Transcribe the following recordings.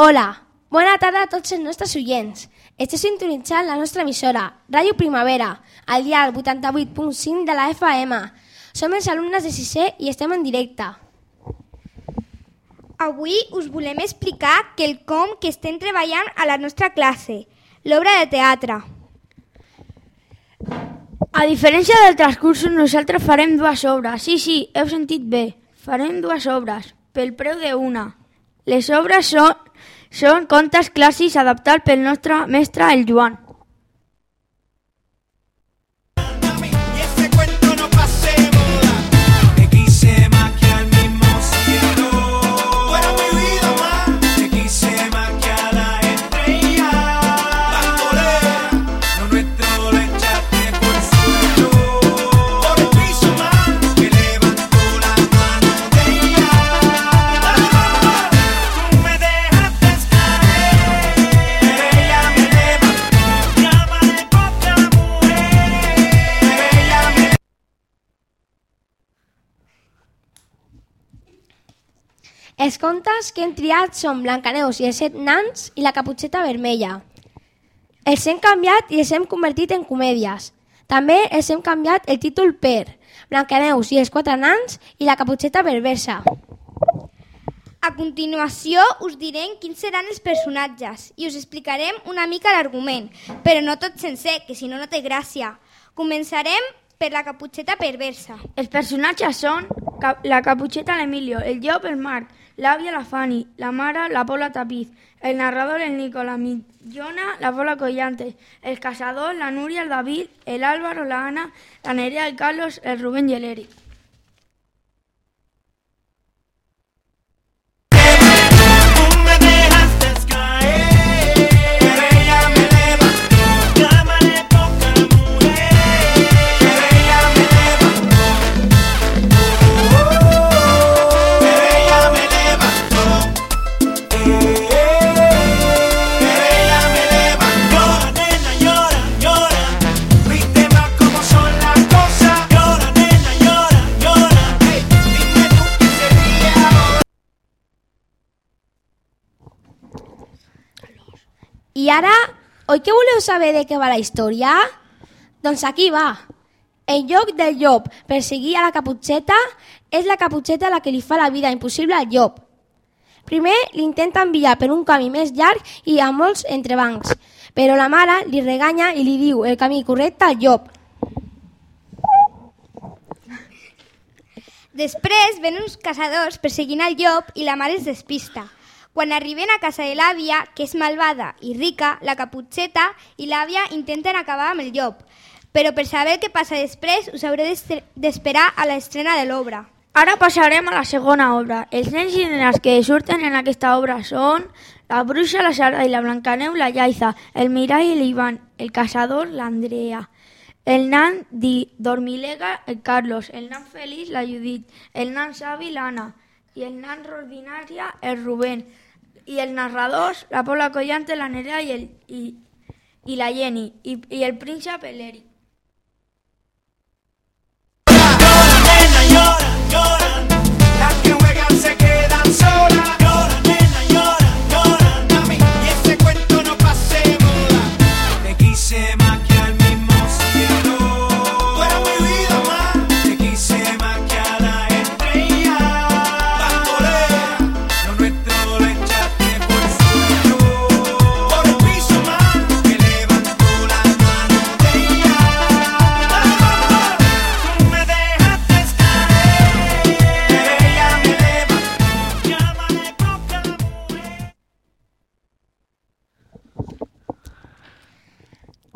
Hola, bona tarda a tots els nostres oients. Esteu sintonitzant la nostra emissora, Ràdio Primavera, al dial 88.5 de la FM. Som els alumnes de 6è i estem en directe. Avui us volem explicar quelcom que estem treballant a la nostra classe, l'obra de teatre. A diferència d'altres cursos, nosaltres farem dues obres. Sí, sí, heu sentit bé. Farem dues obres, pel preu d'una. Les obres són, són contes clàssics adaptats pel nostre mestre, el Joan. Els contes que hem triat són Blancaneus i els set nans i la caputxeta vermella. Els hem canviat i els hem convertit en comèdies. També els hem canviat el títol per Blancaneus i els quatre nans i la caputxeta perversa. A continuació us direm quins seran els personatges i us explicarem una mica l'argument, però no tot sencer, que si no no té gràcia. Començarem per la caputxeta perversa. Els personatges són la caputxeta l'Emilio, el llop el Marc, l'àvia la Fanny, la mare la Paula Tapiz, el narrador el Nico, la Millona la Paula Collante, el caçador la Núria el David, el Álvaro la Ana, la Nerea el Carlos, el Rubén i l'Eric. Tú I ara, oi que voleu saber de què va la història? Doncs aquí va. En lloc del llop perseguir a la caputxeta, és la caputxeta la que li fa la vida impossible al llop. Primer l'intenta enviar per un camí més llarg i amb molts entrebancs, però la mare li reganya i li diu el camí correcte al llop. Després ven uns caçadors perseguint el llop i la mare es despista. Quan arriben a casa de l'àvia, que és malvada i rica, la caputxeta i l'àvia intenten acabar amb el llop. Però per saber què passa després us haureu d'esperar a l'estrena de l'obra. Ara passarem a la segona obra. Els nens i nenes que surten en aquesta obra són la bruixa, la Sara i la Blancaneu, la Llaiza, el Mirai i l'Ivan, el caçador, l'Andrea, el nan di Dormilega, el Carlos, el nan feliç, la Judit, el nan savi, l'Anna, i el nan ordinària, el Rubén, i el narrador, la Paula Collante, la Nerea i, el, i, i la Jenny, i, i el príncep, l'Eric. Llora,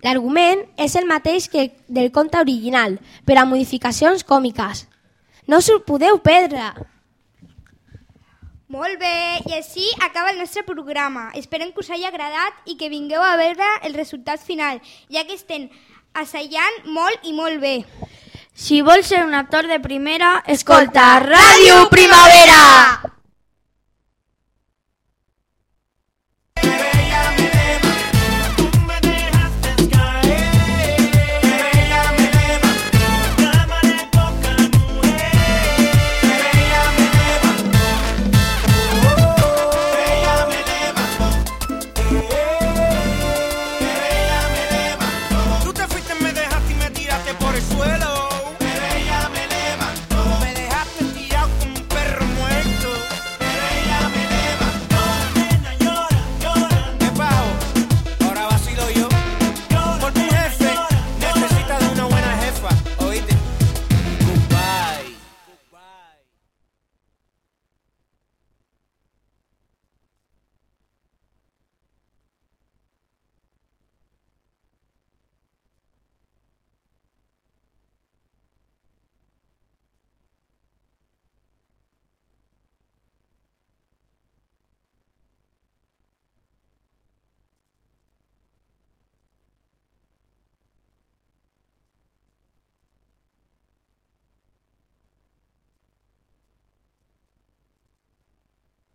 L'argument és el mateix que del conte original, però amb modificacions còmiques. No us ho podeu perdre! Molt bé, i així acaba el nostre programa. Esperem que us hagi agradat i que vingueu a veure el resultat final, ja que estem assajant molt i molt bé. Si vols ser un actor de primera, Escolta, escolta Ràdio Primavera!